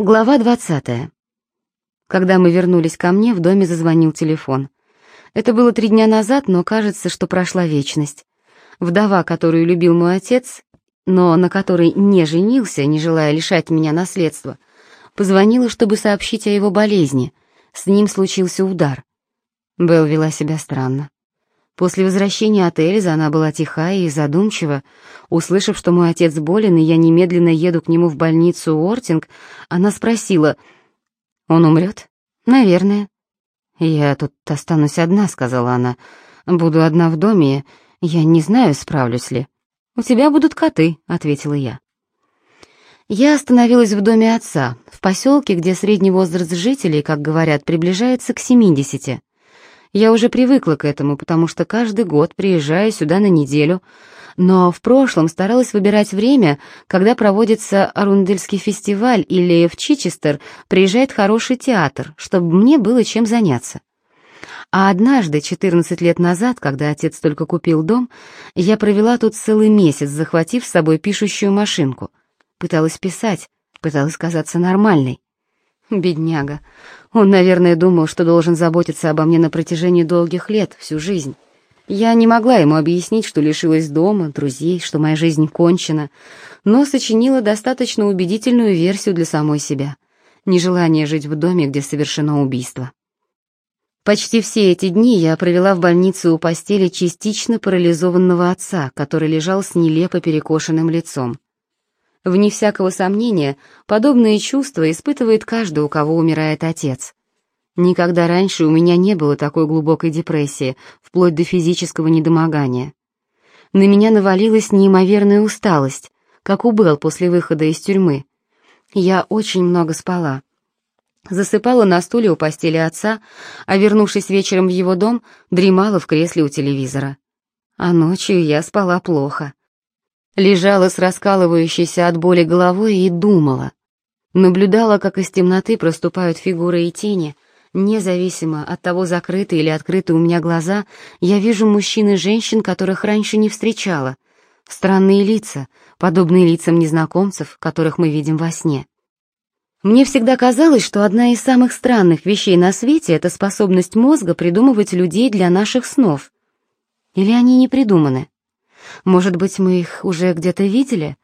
Глава двадцатая. Когда мы вернулись ко мне, в доме зазвонил телефон. Это было три дня назад, но кажется, что прошла вечность. Вдова, которую любил мой отец, но на которой не женился, не желая лишать меня наследства, позвонила, чтобы сообщить о его болезни. С ним случился удар. Белл вела себя странно. После возвращения от Эльзы она была тихая и задумчива. Услышав, что мой отец болен, и я немедленно еду к нему в больницу Уортинг, она спросила, «Он умрет?» «Наверное». «Я тут останусь одна», — сказала она. «Буду одна в доме, я не знаю, справлюсь ли». «У тебя будут коты», — ответила я. Я остановилась в доме отца, в поселке, где средний возраст жителей, как говорят, приближается к семидесяти. Я уже привыкла к этому, потому что каждый год приезжаю сюда на неделю, но в прошлом старалась выбирать время, когда проводится Арундельский фестиваль или в Чичестер приезжает хороший театр, чтобы мне было чем заняться. А однажды, 14 лет назад, когда отец только купил дом, я провела тут целый месяц, захватив с собой пишущую машинку. Пыталась писать, пыталась казаться нормальной. Бедняга. Он, наверное, думал, что должен заботиться обо мне на протяжении долгих лет, всю жизнь. Я не могла ему объяснить, что лишилась дома, друзей, что моя жизнь кончена, но сочинила достаточно убедительную версию для самой себя. Нежелание жить в доме, где совершено убийство. Почти все эти дни я провела в больнице у постели частично парализованного отца, который лежал с нелепо перекошенным лицом. Вне всякого сомнения, подобные чувства испытывает каждый, у кого умирает отец. Никогда раньше у меня не было такой глубокой депрессии, вплоть до физического недомогания. На меня навалилась неимоверная усталость, как у Белл после выхода из тюрьмы. Я очень много спала. Засыпала на стуле у постели отца, а вернувшись вечером в его дом, дремала в кресле у телевизора. А ночью я спала плохо. Лежала с раскалывающейся от боли головой и думала. Наблюдала, как из темноты проступают фигуры и тени. Независимо от того, закрыты или открыты у меня глаза, я вижу мужчин и женщин, которых раньше не встречала. Странные лица, подобные лицам незнакомцев, которых мы видим во сне. Мне всегда казалось, что одна из самых странных вещей на свете — это способность мозга придумывать людей для наших снов. Или они не придуманы? Может быть, мы их уже где-то видели,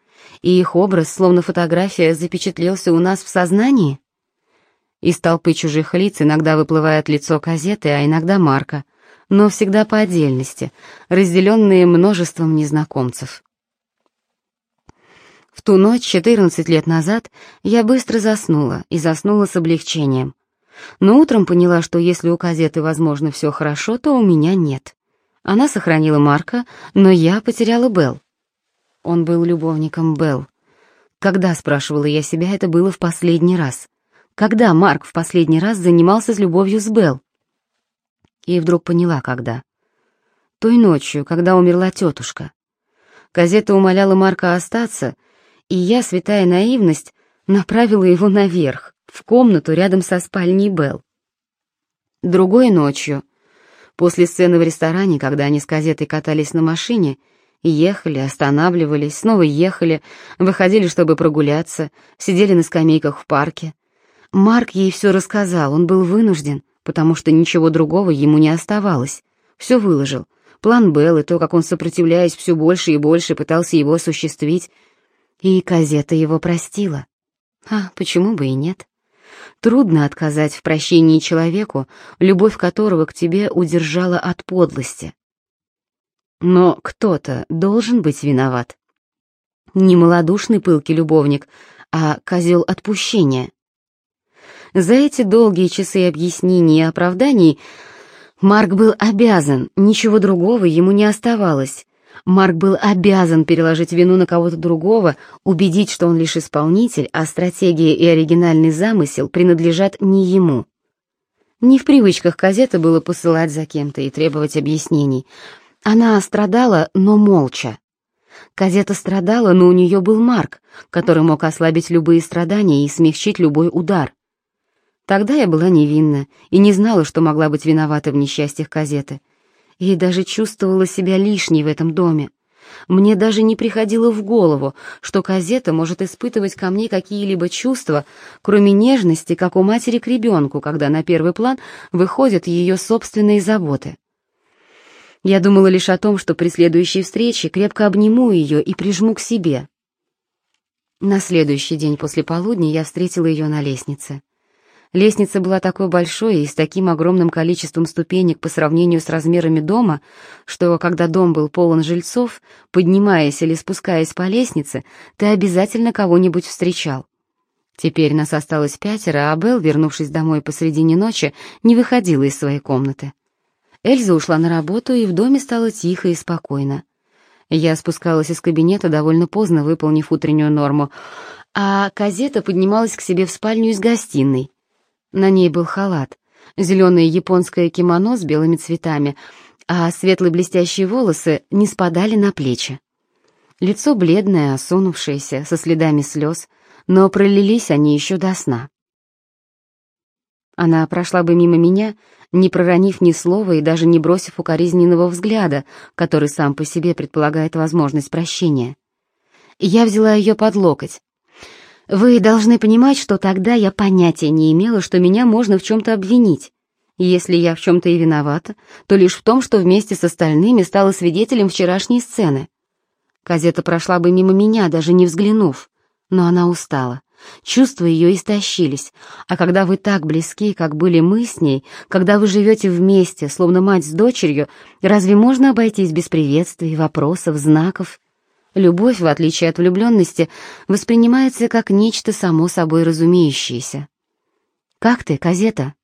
и их образ, словно фотография, запечатлелся у нас в сознании? Из толпы чужих лиц иногда выплывает лицо газеты, а иногда марка, но всегда по отдельности, разделенные множеством незнакомцев. В ту ночь, 14 лет назад, я быстро заснула, и заснула с облегчением. Но утром поняла, что если у газеты, возможно, все хорошо, то у меня нет. Она сохранила Марка, но я потеряла Белл. Он был любовником Белл. Когда, спрашивала я себя, это было в последний раз? Когда Марк в последний раз занимался с любовью с Белл? И вдруг поняла, когда. Той ночью, когда умерла тетушка. Газета умоляла Марка остаться, и я, святая наивность, направила его наверх, в комнату рядом со спальней Белл. Другой ночью, После сцены в ресторане, когда они с газетой катались на машине, ехали, останавливались, снова ехали, выходили, чтобы прогуляться, сидели на скамейках в парке. Марк ей все рассказал, он был вынужден, потому что ничего другого ему не оставалось. Все выложил. План Беллы, то, как он, сопротивляясь все больше и больше, пытался его осуществить. И газета его простила. А почему бы и нет? Трудно отказать в прощении человеку, любовь которого к тебе удержала от подлости. Но кто-то должен быть виноват. Не малодушный пылкий любовник, а козел отпущения. За эти долгие часы объяснений и оправданий Марк был обязан, ничего другого ему не оставалось, Марк был обязан переложить вину на кого-то другого, убедить, что он лишь исполнитель, а стратегия и оригинальный замысел принадлежат не ему. Не в привычках газеты было посылать за кем-то и требовать объяснений. Она страдала, но молча. Казета страдала, но у нее был Марк, который мог ослабить любые страдания и смягчить любой удар. Тогда я была невинна и не знала, что могла быть виновата в несчастьях Казеты и даже чувствовала себя лишней в этом доме. Мне даже не приходило в голову, что Казета может испытывать ко мне какие-либо чувства, кроме нежности, как у матери к ребенку, когда на первый план выходят ее собственные заботы. Я думала лишь о том, что при следующей встрече крепко обниму ее и прижму к себе. На следующий день после полудня я встретила ее на лестнице. Лестница была такой большой и с таким огромным количеством ступенек по сравнению с размерами дома, что, когда дом был полон жильцов, поднимаясь или спускаясь по лестнице, ты обязательно кого-нибудь встречал. Теперь нас осталось пятеро, а Белл, вернувшись домой посредине ночи, не выходила из своей комнаты. Эльза ушла на работу, и в доме стало тихо и спокойно. Я спускалась из кабинета довольно поздно, выполнив утреннюю норму, а Казета поднималась к себе в спальню из гостиной. На ней был халат, зеленое японское кимоно с белыми цветами, а светлые блестящие волосы не спадали на плечи. Лицо бледное, осунувшееся, со следами слез, но пролились они еще до сна. Она прошла бы мимо меня, не проронив ни слова и даже не бросив укоризненного взгляда, который сам по себе предполагает возможность прощения. Я взяла ее под локоть. Вы должны понимать, что тогда я понятия не имела, что меня можно в чем-то обвинить. Если я в чем-то и виновата, то лишь в том, что вместе с остальными стала свидетелем вчерашней сцены. Казета прошла бы мимо меня, даже не взглянув, но она устала. Чувства ее истощились, а когда вы так близки, как были мы с ней, когда вы живете вместе, словно мать с дочерью, разве можно обойтись без приветствий, вопросов, знаков? Любовь, в отличие от влюбленности, воспринимается как нечто само собой разумеющееся. «Как ты, Казета?»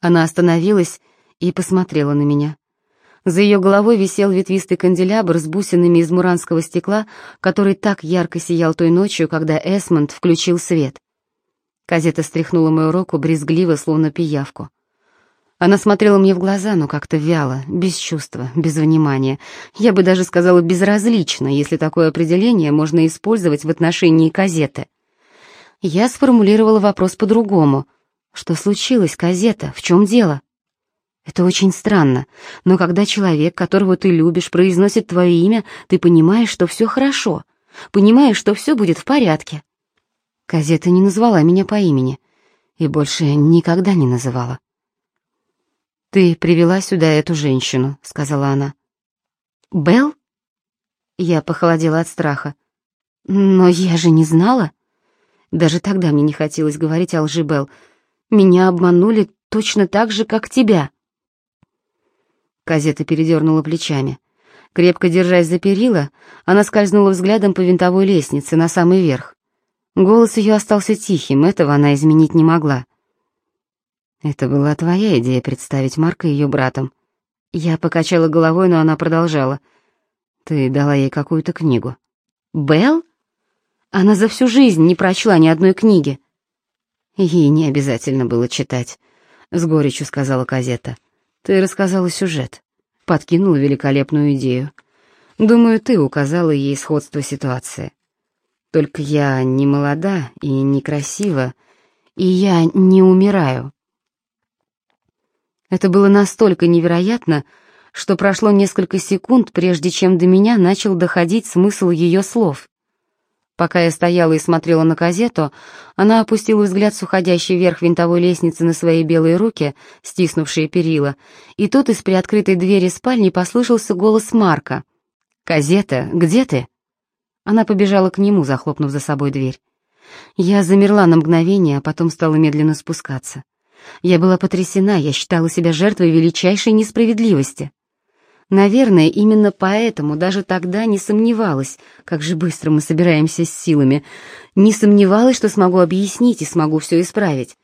Она остановилась и посмотрела на меня. За ее головой висел ветвистый канделябр с бусинами из муранского стекла, который так ярко сиял той ночью, когда Эсмонд включил свет. Казета стряхнула мою руку брезгливо, словно пиявку. Она смотрела мне в глаза, но как-то вяло, без чувства, без внимания. Я бы даже сказала безразлично, если такое определение можно использовать в отношении Казеты. Я сформулировала вопрос по-другому. «Что случилось, Казета? В чем дело?» Это очень странно, но когда человек, которого ты любишь, произносит твое имя, ты понимаешь, что все хорошо, понимаешь, что все будет в порядке. Казета не назвала меня по имени и больше никогда не называла. «Ты привела сюда эту женщину», — сказала она. «Белл?» Я похолодела от страха. «Но я же не знала». Даже тогда мне не хотелось говорить о лжи Белл. «Меня обманули точно так же, как тебя». Казета передернула плечами. Крепко держась за перила, она скользнула взглядом по винтовой лестнице на самый верх. Голос ее остался тихим, этого она изменить не могла. «Это была твоя идея представить Марка ее братом». Я покачала головой, но она продолжала. «Ты дала ей какую-то книгу». «Белл? Она за всю жизнь не прочла ни одной книги». «Ей не обязательно было читать», — с горечью сказала Казета. «Ты рассказала сюжет, подкинула великолепную идею. Думаю, ты указала ей сходство ситуации. Только я не молода и некрасива, и я не умираю». Это было настолько невероятно, что прошло несколько секунд, прежде чем до меня начал доходить смысл ее слов. Пока я стояла и смотрела на газету, она опустила взгляд с уходящей вверх винтовой лестницы на свои белые руки, стиснувшие перила, и тут из приоткрытой двери спальни послышался голос Марка. «Казета, где ты?» Она побежала к нему, захлопнув за собой дверь. Я замерла на мгновение, а потом стала медленно спускаться. Я была потрясена, я считала себя жертвой величайшей несправедливости. Наверное, именно поэтому даже тогда не сомневалась, как же быстро мы собираемся с силами. Не сомневалась, что смогу объяснить и смогу все исправить.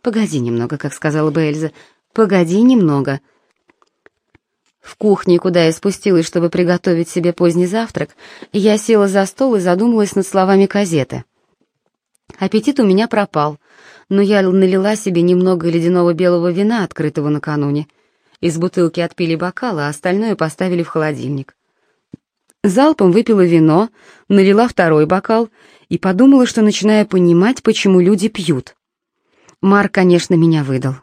«Погоди немного», как сказала бы Эльза. «Погоди немного». В кухне, куда я спустилась, чтобы приготовить себе поздний завтрак, я села за стол и задумалась над словами казеты. Аппетит у меня пропал — но я налила себе немного ледяного белого вина, открытого накануне. Из бутылки отпили бокал, а остальное поставили в холодильник. Залпом выпила вино, налила второй бокал и подумала, что начинаю понимать, почему люди пьют. Марк, конечно, меня выдал.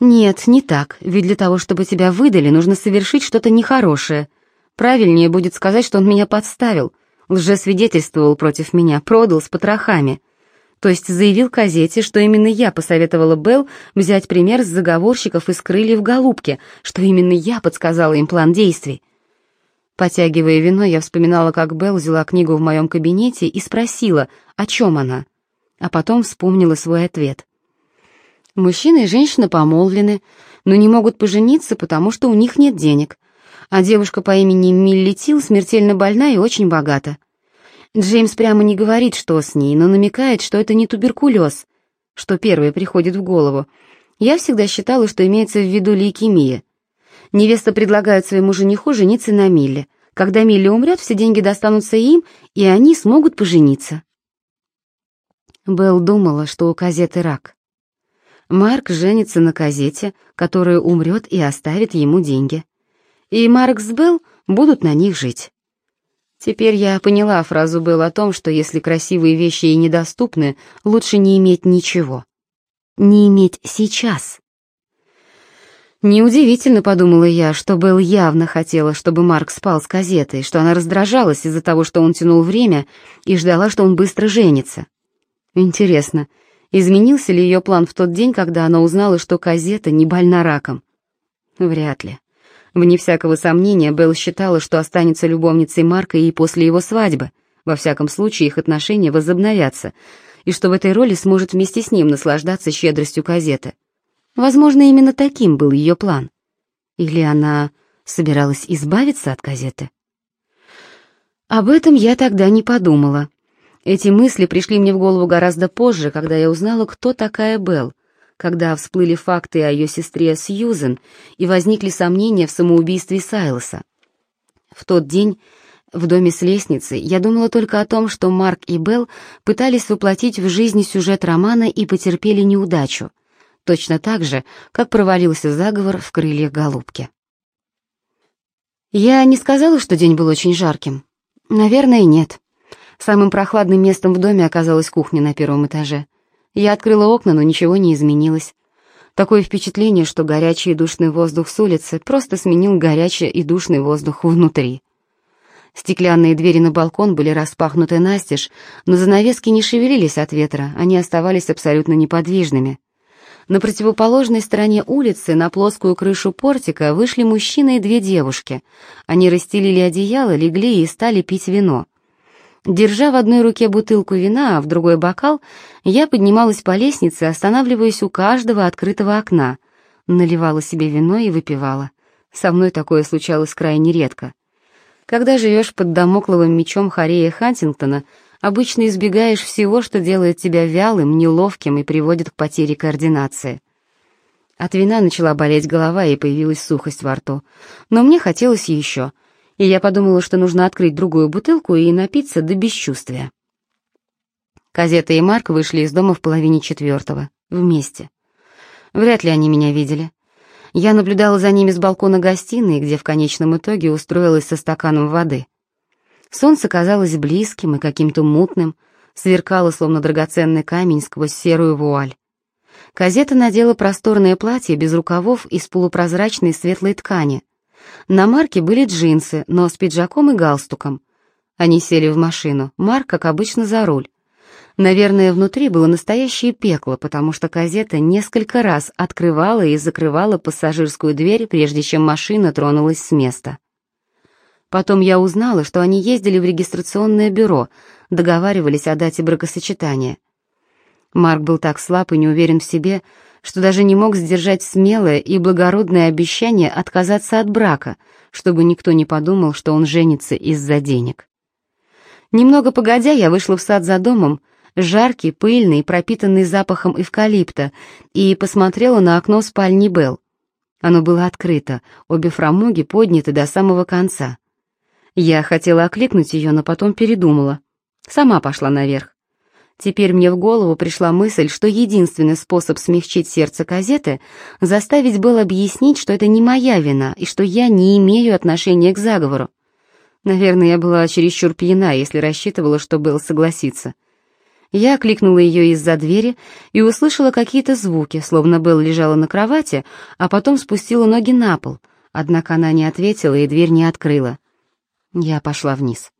Нет, не так, ведь для того, чтобы тебя выдали, нужно совершить что-то нехорошее. Правильнее будет сказать, что он меня подставил, лжесвидетельствовал против меня, продал с потрохами. То есть заявил газете, что именно я посоветовала Белл взять пример с заговорщиков из крыльев голубки, что именно я подсказала им план действий. Потягивая вино, я вспоминала, как Белл взяла книгу в моем кабинете и спросила, о чем она, а потом вспомнила свой ответ. Мужчина и женщина помолвлены, но не могут пожениться, потому что у них нет денег, а девушка по имени Милли Тил смертельно больна и очень богата. Джеймс прямо не говорит, что с ней, но намекает, что это не туберкулез, что первое приходит в голову. Я всегда считала, что имеется в виду лейкемия. Невеста предлагает своему жениху жениться на Милле. Когда Милли умрет, все деньги достанутся им, и они смогут пожениться. Белл думала, что у Казеты рак. Марк женится на Казете, которая умрет и оставит ему деньги. И Марк с Белл будут на них жить. Теперь я поняла фразу Белл о том, что если красивые вещи и недоступны, лучше не иметь ничего. Не иметь сейчас. Неудивительно, подумала я, что Белл явно хотела, чтобы Марк спал с газетой, что она раздражалась из-за того, что он тянул время и ждала, что он быстро женится. Интересно, изменился ли ее план в тот день, когда она узнала, что газета не больна раком? Вряд ли. Вне всякого сомнения, Белл считала, что останется любовницей Марка и после его свадьбы. Во всяком случае, их отношения возобновятся, и что в этой роли сможет вместе с ним наслаждаться щедростью газеты. Возможно, именно таким был ее план. Или она собиралась избавиться от газеты? Об этом я тогда не подумала. Эти мысли пришли мне в голову гораздо позже, когда я узнала, кто такая Белл, когда всплыли факты о ее сестре Сьюзен и возникли сомнения в самоубийстве Сайлоса. В тот день в доме с лестницей я думала только о том, что Марк и Белл пытались воплотить в жизнь сюжет романа и потерпели неудачу — точно так же, как провалился заговор в крыльях голубки. Я не сказала, что день был очень жарким. Наверное, нет. Самым прохладным местом в доме оказалась кухня на первом этаже. Я открыла окна, но ничего не изменилось. Такое впечатление, что горячий и душный воздух с улицы просто сменил горячий и душный воздух внутри. Стеклянные двери на балкон были распахнуты настежь, но занавески не шевелились от ветра, они оставались абсолютно неподвижными. На противоположной стороне улицы, на плоскую крышу портика, вышли мужчина и две девушки. Они расстелили одеяло, легли и стали пить вино. Держа в одной руке бутылку вина, а в другой бокал, я поднималась по лестнице, останавливаясь у каждого открытого окна. Наливала себе вино и выпивала. Со мной такое случалось крайне редко. Когда живешь под домокловым мечом Харея Хантингтона — обычно избегаешь всего, что делает тебя вялым, неловким и приводит к потере координации. От вина начала болеть голова и появилась сухость во рту. Но мне хотелось еще, и я подумала, что нужно открыть другую бутылку и напиться до бесчувствия. Казета и Марк вышли из дома в половине четвертого, вместе. Вряд ли они меня видели. Я наблюдала за ними с балкона гостиной, где в конечном итоге устроилась со стаканом воды — Солнце казалось близким и каким-то мутным, сверкало, словно драгоценный камень сквозь серую вуаль. Казета надела просторное платье без рукавов из полупрозрачной светлой ткани. На Марке были джинсы, но с пиджаком и галстуком. Они сели в машину, Марк, как обычно, за руль. Наверное, внутри было настоящее пекло, потому что Казета несколько раз открывала и закрывала пассажирскую дверь, прежде чем машина тронулась с места. Потом я узнала, что они ездили в регистрационное бюро, договаривались о дате бракосочетания. Марк был так слаб и не уверен в себе, что даже не мог сдержать смелое и благородное обещание отказаться от брака, чтобы никто не подумал, что он женится из-за денег. Немного погодя, я вышла в сад за домом, жаркий, пыльный, пропитанный запахом эвкалипта, и посмотрела на окно спальни Белл. Оно было открыто, обе фрамуги подняты до самого конца. Я хотела окликнуть ее, но потом передумала. Сама пошла наверх. Теперь мне в голову пришла мысль, что единственный способ смягчить сердце газеты — заставить Белл объяснить, что это не моя вина и что я не имею отношения к заговору. Наверное, я была чересчур пьяна, если рассчитывала, что Белл согласится. Я окликнула ее из-за двери и услышала какие-то звуки, словно Белл лежала на кровати, а потом спустила ноги на пол, однако она не ответила и дверь не открыла. Я пошла вниз.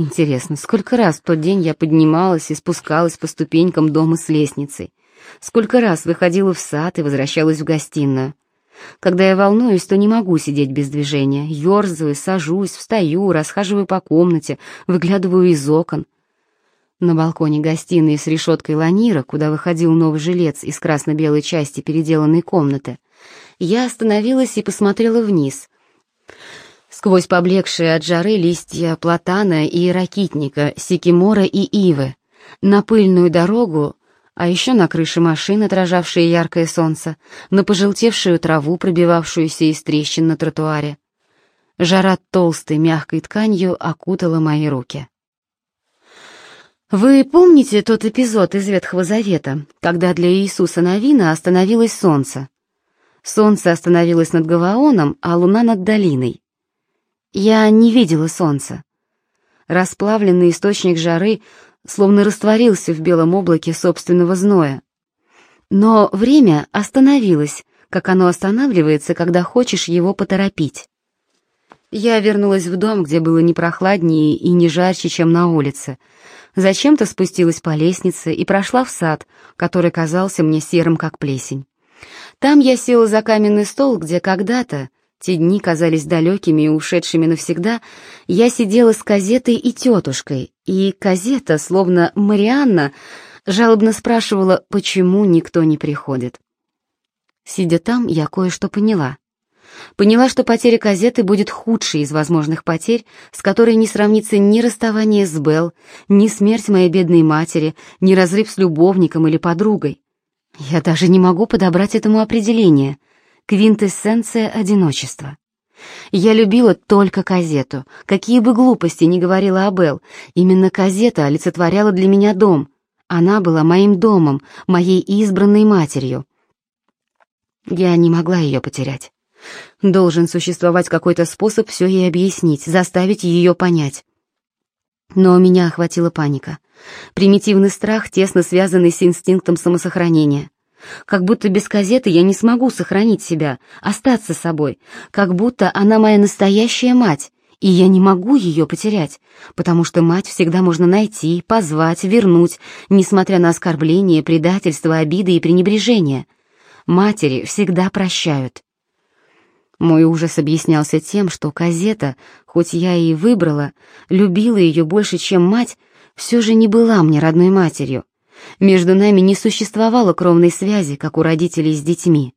Интересно, сколько раз в тот день я поднималась и спускалась по ступенькам дома с лестницей? Сколько раз выходила в сад и возвращалась в гостиную? Когда я волнуюсь, то не могу сидеть без движения. Ёрзаю, сажусь, встаю, расхаживаю по комнате, выглядываю из окон. На балконе гостиной с решеткой ланира, куда выходил новый жилец из красно-белой части переделанной комнаты, я остановилась и посмотрела вниз. Сквозь поблекшие от жары листья платана и ракитника, сикимора и ивы, на пыльную дорогу, а еще на крыше машин, отражавшие яркое солнце, на пожелтевшую траву, пробивавшуюся из трещин на тротуаре. Жара толстой мягкой тканью окутала мои руки. Вы помните тот эпизод из Ветхого Завета, когда для Иисуса Новина остановилось солнце? Солнце остановилось над Гаваоном, а луна над долиной. Я не видела солнца. Расплавленный источник жары словно растворился в белом облаке собственного зноя. Но время остановилось, как оно останавливается, когда хочешь его поторопить. Я вернулась в дом, где было не прохладнее и не жарче, чем на улице. Зачем-то спустилась по лестнице и прошла в сад, который казался мне серым, как плесень. Там я села за каменный стол, где когда-то, те дни казались далекими и ушедшими навсегда, я сидела с Казетой и тетушкой, и Казета, словно Марианна, жалобно спрашивала, почему никто не приходит. Сидя там, я кое-что поняла. Поняла, что потеря Казеты будет худшей из возможных потерь, с которой не сравнится ни расставание с Белл, ни смерть моей бедной матери, ни разрыв с любовником или подругой. Я даже не могу подобрать этому определение. Квинтэссенция одиночества. Я любила только Казету. Какие бы глупости ни говорила Абел, именно Казета олицетворяла для меня дом. Она была моим домом, моей избранной матерью. Я не могла ее потерять. Должен существовать какой-то способ все ей объяснить, заставить ее понять. Но меня охватила паника. Примитивный страх, тесно связанный с инстинктом самосохранения. Как будто без газеты я не смогу сохранить себя, остаться собой. Как будто она моя настоящая мать, и я не могу ее потерять, потому что мать всегда можно найти, позвать, вернуть, несмотря на оскорбления, предательство, обиды и пренебрежение. Матери всегда прощают. Мой ужас объяснялся тем, что Казета, хоть я и выбрала, любила ее больше, чем мать, все же не была мне родной матерью. Между нами не существовало кровной связи, как у родителей с детьми.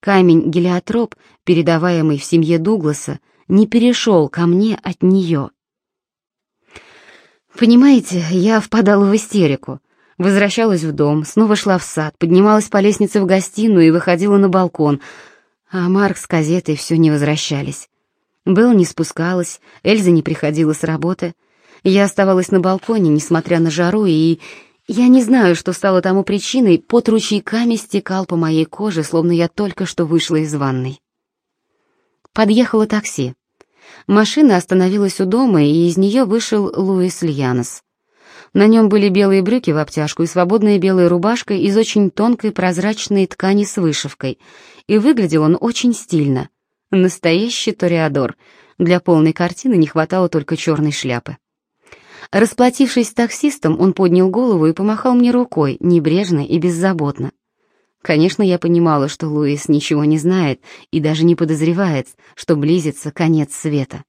Камень гелиотроп, передаваемый в семье Дугласа, не перешел ко мне от нее. Понимаете, я впадала в истерику. Возвращалась в дом, снова шла в сад, поднималась по лестнице в гостиную и выходила на балкон — а Марк с газетой все не возвращались. Белл не спускалась, Эльза не приходила с работы. Я оставалась на балконе, несмотря на жару, и... Я не знаю, что стало тому причиной, пот ручейками стекал по моей коже, словно я только что вышла из ванной. Подъехало такси. Машина остановилась у дома, и из нее вышел Луис Льянос. На нем были белые брюки в обтяжку и свободная белая рубашка из очень тонкой прозрачной ткани с вышивкой, и выглядел он очень стильно. Настоящий ториадор. Для полной картины не хватало только черной шляпы. Расплатившись с таксистом, он поднял голову и помахал мне рукой, небрежно и беззаботно. Конечно, я понимала, что Луис ничего не знает и даже не подозревает, что близится конец света.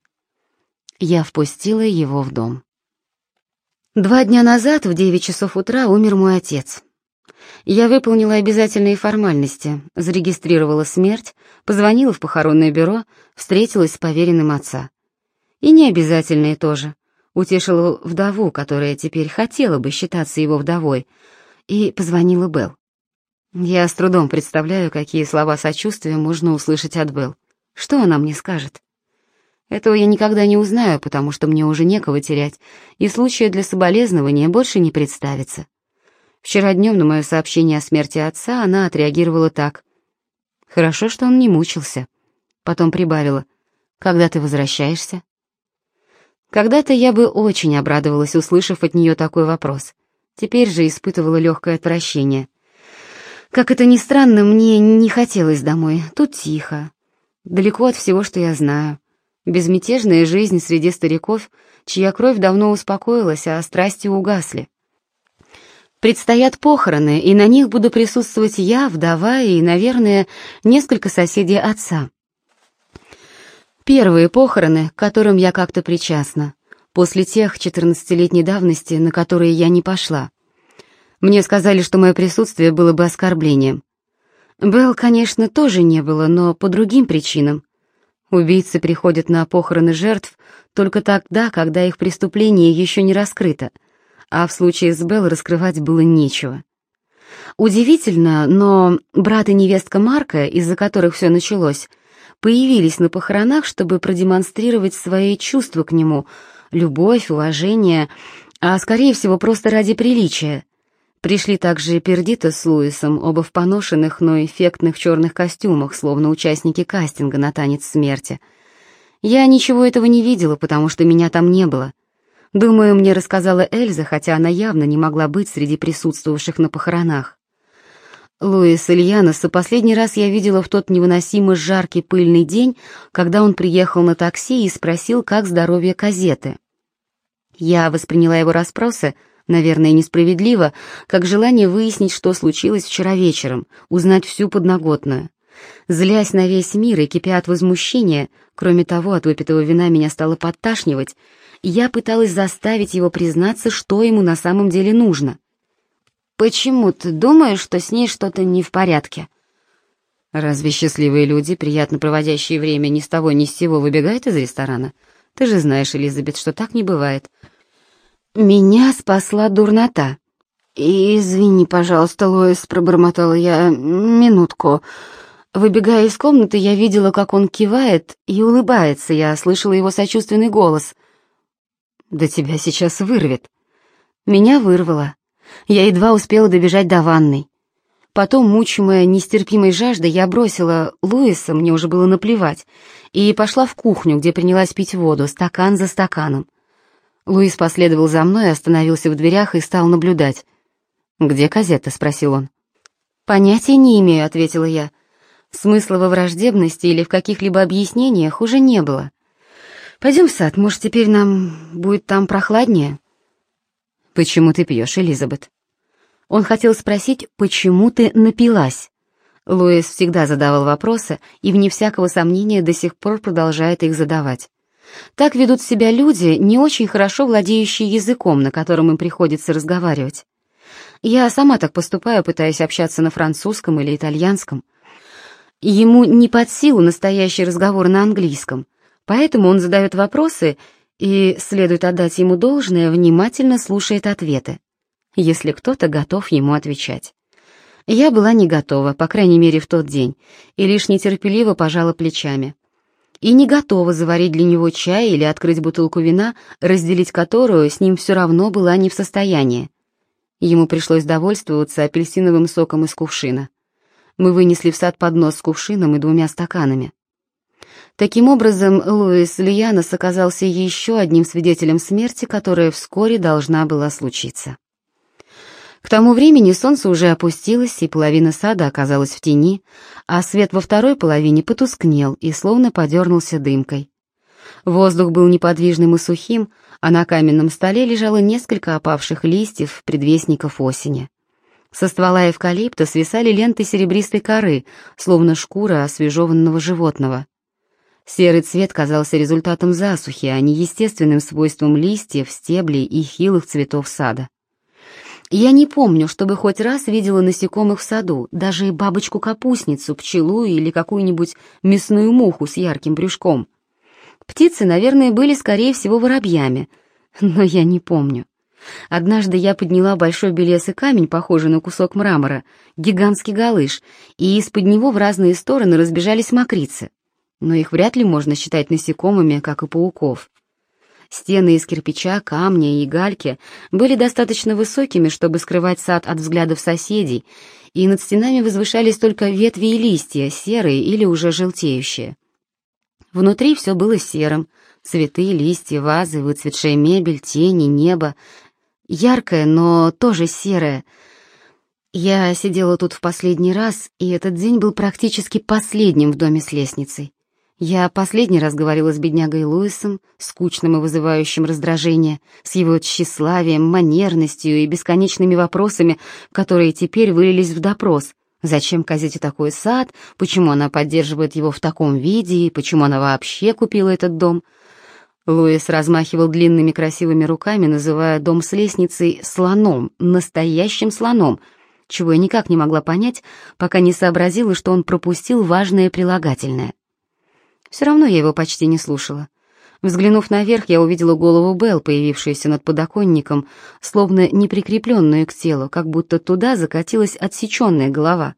Я впустила его в дом. Два дня назад в девять часов утра умер мой отец. Я выполнила обязательные формальности, зарегистрировала смерть, позвонила в похоронное бюро, встретилась с поверенным отца. И необязательные тоже. Утешила вдову, которая теперь хотела бы считаться его вдовой, и позвонила Белл. Я с трудом представляю, какие слова сочувствия можно услышать от Белл. Что она мне скажет? Этого я никогда не узнаю, потому что мне уже некого терять, и случая для соболезнования больше не представится. Вчера днем на мое сообщение о смерти отца она отреагировала так. «Хорошо, что он не мучился». Потом прибавила. «Когда ты возвращаешься?» Когда-то я бы очень обрадовалась, услышав от нее такой вопрос. Теперь же испытывала легкое отвращение. Как это ни странно, мне не хотелось домой. Тут тихо. Далеко от всего, что я знаю. Безмятежная жизнь среди стариков, чья кровь давно успокоилась, а страсти угасли. Предстоят похороны, и на них буду присутствовать я, вдова и, наверное, несколько соседей отца. Первые похороны, к которым я как-то причастна, после тех 14-летней давности, на которые я не пошла. Мне сказали, что мое присутствие было бы оскорблением. Белл, конечно, тоже не было, но по другим причинам. Убийцы приходят на похороны жертв только тогда, когда их преступление еще не раскрыто — а в случае с Белл раскрывать было нечего. Удивительно, но брат и невестка Марка, из-за которых все началось, появились на похоронах, чтобы продемонстрировать свои чувства к нему, любовь, уважение, а, скорее всего, просто ради приличия. Пришли также Пердита с Луисом, оба в поношенных, но эффектных черных костюмах, словно участники кастинга на танец смерти. Я ничего этого не видела, потому что меня там не было — Думаю, мне рассказала Эльза, хотя она явно не могла быть среди присутствовавших на похоронах. Луис Ильяноса последний раз я видела в тот невыносимо жаркий пыльный день, когда он приехал на такси и спросил, как здоровье Казеты. Я восприняла его расспросы, наверное, несправедливо, как желание выяснить, что случилось вчера вечером, узнать всю подноготную. Злясь на весь мир и кипя от возмущения, кроме того, от выпитого вина меня стало подташнивать, я пыталась заставить его признаться, что ему на самом деле нужно. «Почему ты думаешь, что с ней что-то не в порядке?» «Разве счастливые люди, приятно проводящие время, ни с того ни с сего выбегают из ресторана? Ты же знаешь, Элизабет, что так не бывает». «Меня спасла дурнота». «Извини, пожалуйста, Лоис», — пробормотала я, — «минутку». Выбегая из комнаты, я видела, как он кивает и улыбается, я слышала его сочувственный голос — да тебя сейчас вырвет. Меня вырвало. Я едва успела добежать до ванной. Потом, мучимая нестерпимой жаждой, я бросила Луиса, мне уже было наплевать, и пошла в кухню, где принялась пить воду, стакан за стаканом. Луис последовал за мной, остановился в дверях и стал наблюдать. «Где Казета?» — спросил он. «Понятия не имею», — ответила я. Смысла во враждебности или в каких-либо объяснениях уже не было. Пойдем в сад, может, теперь нам будет там прохладнее?» «Почему ты пьешь, Элизабет?» Он хотел спросить, почему ты напилась. Луис всегда задавал вопросы и, вне всякого сомнения, до сих пор продолжает их задавать. Так ведут себя люди, не очень хорошо владеющие языком, на котором им приходится разговаривать. Я сама так поступаю, пытаясь общаться на французском или итальянском. Ему не под силу настоящий разговор на английском, Поэтому он задает вопросы и, следует отдать ему должное, внимательно слушает ответы, если кто-то готов ему отвечать. Я была не готова, по крайней мере, в тот день, и лишь нетерпеливо пожала плечами. И не готова заварить для него чай или открыть бутылку вина, разделить которую с ним все равно была не в состоянии. Ему пришлось довольствоваться апельсиновым соком из кувшина. Мы вынесли в сад поднос с кувшином и двумя стаканами. Таким образом, Луис Лиянос оказался еще одним свидетелем смерти, которая вскоре должна была случиться. К тому времени солнце уже опустилось, и половина сада оказалась в тени, а свет во второй половине потускнел и словно подернулся дымкой. Воздух был неподвижным и сухим, а на каменном столе лежало несколько опавших листьев, предвестников осени. Со ствола эвкалипта свисали ленты серебристой коры, словно шкура освежеванного животного. Серый цвет казался результатом засухи, а не естественным свойством листьев, стеблей и хилых цветов сада. Я не помню, чтобы хоть раз видела насекомых в саду, даже бабочку-капустницу, пчелу или какую-нибудь мясную муху с ярким брюшком. Птицы, наверное, были, скорее всего, воробьями, но я не помню. Однажды я подняла большой белесый камень, похожий на кусок мрамора, гигантский галыш, и из-под него в разные стороны разбежались мокрицы но их вряд ли можно считать насекомыми, как и пауков. Стены из кирпича, камня и гальки были достаточно высокими, чтобы скрывать сад от взглядов соседей, и над стенами возвышались только ветви и листья, серые или уже желтеющие. Внутри все было серым, цветы, листья, вазы, выцветшая мебель, тени, небо. Яркое, но тоже серое. Я сидела тут в последний раз, и этот день был практически последним в доме с лестницей. Я последний раз говорила с беднягой Луисом, скучным и вызывающим раздражение, с его тщеславием, манерностью и бесконечными вопросами, которые теперь вылились в допрос. Зачем Казете такой сад, почему она поддерживает его в таком виде и почему она вообще купила этот дом. Луис размахивал длинными красивыми руками, называя дом с лестницей слоном, настоящим слоном, чего я никак не могла понять, пока не сообразила, что он пропустил важное прилагательное — все равно я его почти не слушала. Взглянув наверх, я увидела голову Белл, появившуюся над подоконником, словно не прикрепленную к телу, как будто туда закатилась отсеченная голова.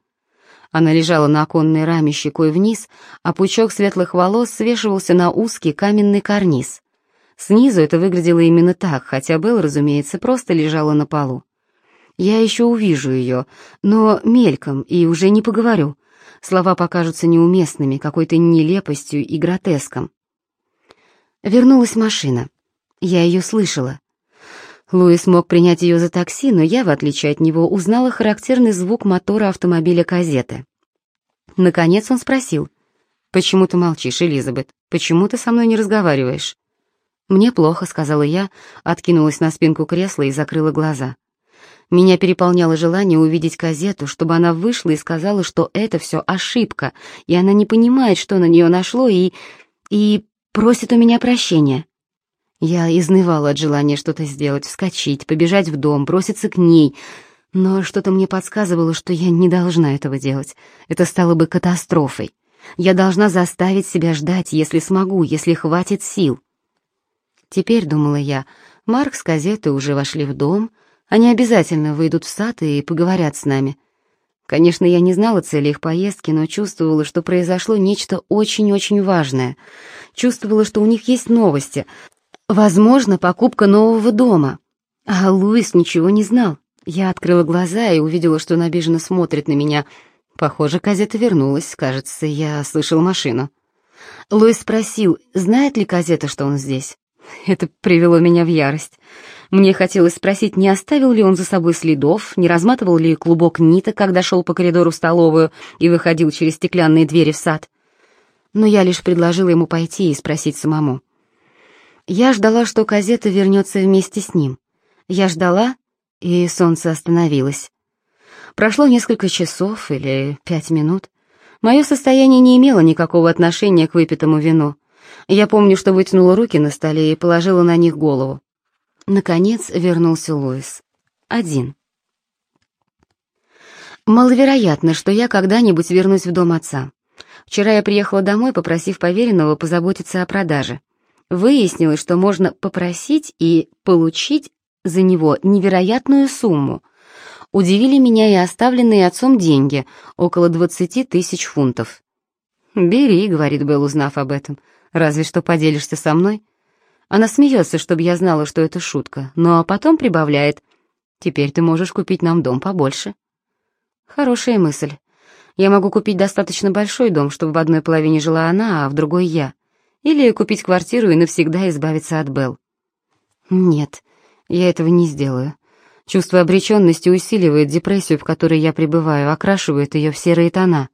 Она лежала на оконной раме щекой вниз, а пучок светлых волос свешивался на узкий каменный карниз. Снизу это выглядело именно так, хотя Белл, разумеется, просто лежала на полу. Я еще увижу ее, но мельком, и уже не поговорю — слова покажутся неуместными, какой-то нелепостью и гротеском. Вернулась машина. Я ее слышала. Луис мог принять ее за такси, но я, в отличие от него, узнала характерный звук мотора автомобиля «Казеты». Наконец он спросил, «Почему ты молчишь, Элизабет? Почему ты со мной не разговариваешь?» «Мне плохо», — сказала я, откинулась на спинку кресла и закрыла глаза. Меня переполняло желание увидеть газету, чтобы она вышла и сказала, что это все ошибка, и она не понимает, что на нее нашло, и... и просит у меня прощения. Я изнывала от желания что-то сделать, вскочить, побежать в дом, броситься к ней, но что-то мне подсказывало, что я не должна этого делать. Это стало бы катастрофой. Я должна заставить себя ждать, если смогу, если хватит сил. Теперь, думала я, Марк с газеты уже вошли в дом, они обязательно выйдут в сад и поговорят с нами. Конечно, я не знала цели их поездки, но чувствовала, что произошло нечто очень-очень важное. Чувствовала, что у них есть новости. Возможно, покупка нового дома. А Луис ничего не знал. Я открыла глаза и увидела, что он обиженно смотрит на меня. Похоже, Казета вернулась, кажется, я слышал машину. Луис спросил, знает ли Казета, что он здесь. Это привело меня в ярость. Мне хотелось спросить, не оставил ли он за собой следов, не разматывал ли клубок ниток, когда шел по коридору в столовую и выходил через стеклянные двери в сад. Но я лишь предложила ему пойти и спросить самому. Я ждала, что Казета вернется вместе с ним. Я ждала, и солнце остановилось. Прошло несколько часов или пять минут. Мое состояние не имело никакого отношения к выпитому вину. Я помню, что вытянула руки на столе и положила на них голову. Наконец вернулся Луис. Один. Маловероятно, что я когда-нибудь вернусь в дом отца. Вчера я приехала домой, попросив поверенного позаботиться о продаже. Выяснилось, что можно попросить и получить за него невероятную сумму. Удивили меня и оставленные отцом деньги, около двадцати тысяч фунтов. «Бери», — говорит Белл, узнав об этом. «Разве что поделишься со мной?» Она смеется, чтобы я знала, что это шутка, но потом прибавляет. «Теперь ты можешь купить нам дом побольше». Хорошая мысль. Я могу купить достаточно большой дом, чтобы в одной половине жила она, а в другой я. Или купить квартиру и навсегда избавиться от Белл. Нет, я этого не сделаю. Чувство обреченности усиливает депрессию, в которой я пребываю, окрашивает ее в серые тона.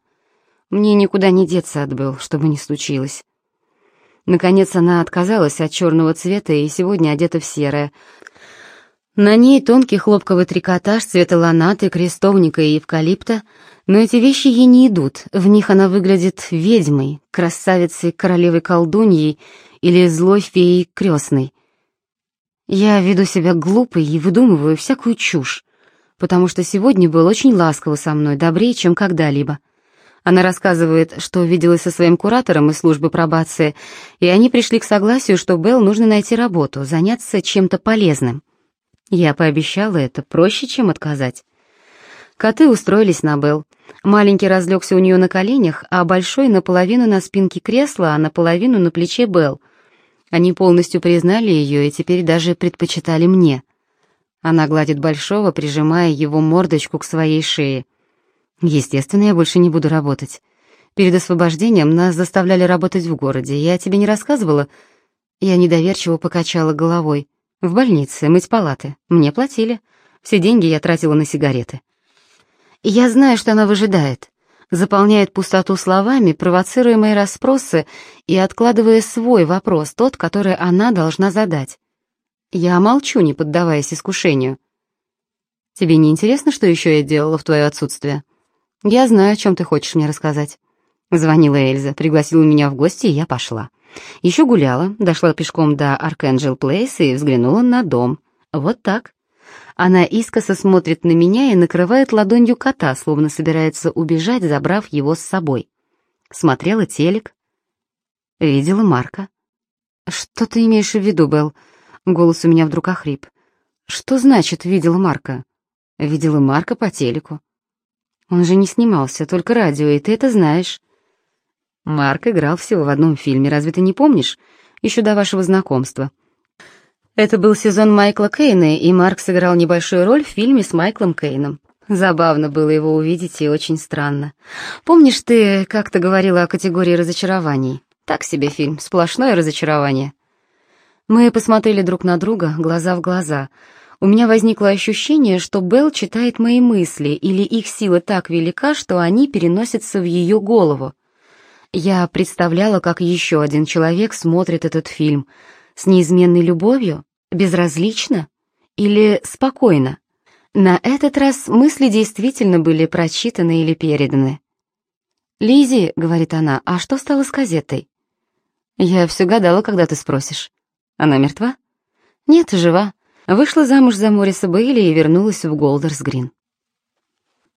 Мне никуда не деться от Белл, что бы ни случилось. Наконец она отказалась от черного цвета и сегодня одета в серое. На ней тонкий хлопковый трикотаж цвета ланаты, крестовника и эвкалипта, но эти вещи ей не идут, в них она выглядит ведьмой, красавицей, королевой-колдуньей или злой феей крестной. Я веду себя глупо и выдумываю всякую чушь, потому что сегодня был очень ласково со мной, добрее, чем когда-либо. Она рассказывает, что виделась со своим куратором из службы пробации, и они пришли к согласию, что Белл нужно найти работу, заняться чем-то полезным. Я пообещала это, проще, чем отказать. Коты устроились на Белл. Маленький разлегся у нее на коленях, а большой наполовину на спинке кресла, а наполовину на плече Белл. Они полностью признали ее и теперь даже предпочитали мне. Она гладит большого, прижимая его мордочку к своей шее. Естественно, я больше не буду работать. Перед освобождением нас заставляли работать в городе. Я тебе не рассказывала? Я недоверчиво покачала головой. В больнице, мыть палаты. Мне платили. Все деньги я тратила на сигареты. Я знаю, что она выжидает. заполняет пустоту словами, провоцируя мои расспросы и откладывая свой вопрос, тот, который она должна задать. Я молчу, не поддаваясь искушению. Тебе не интересно, что еще я делала в твое отсутствие? Я знаю, о чем ты хочешь мне рассказать. Звонила Эльза, пригласила меня в гости, и я пошла. Еще гуляла, дошла пешком до Аркенджел Плейс и взглянула на дом. Вот так. Она искоса смотрит на меня и накрывает ладонью кота, словно собирается убежать, забрав его с собой. Смотрела телек. Видела Марка. «Что ты имеешь в виду, Белл?» Голос у меня вдруг охрип. «Что значит «видела Марка»?» «Видела Марка по телеку». «Он же не снимался, только радио, и ты это знаешь». Марк играл всего в одном фильме, разве ты не помнишь? Еще до вашего знакомства. Это был сезон Майкла Кейна, и Марк сыграл небольшую роль в фильме с Майклом Кейном. Забавно было его увидеть и очень странно. Помнишь, ты как-то говорила о категории разочарований? Так себе фильм, сплошное разочарование. Мы посмотрели друг на друга, глаза в глаза. У меня возникло ощущение, что Белл читает мои мысли, или их сила так велика, что они переносятся в ее голову. Я представляла, как еще один человек смотрит этот фильм — с неизменной любовью? Безразлично? Или спокойно? На этот раз мысли действительно были прочитаны или переданы. Лизи, говорит она, — «а что стало с газетой?» «Я все гадала, когда ты спросишь. Она мертва?» «Нет, жива. Вышла замуж за Мориса Бейли и вернулась в Голдерс-Грин».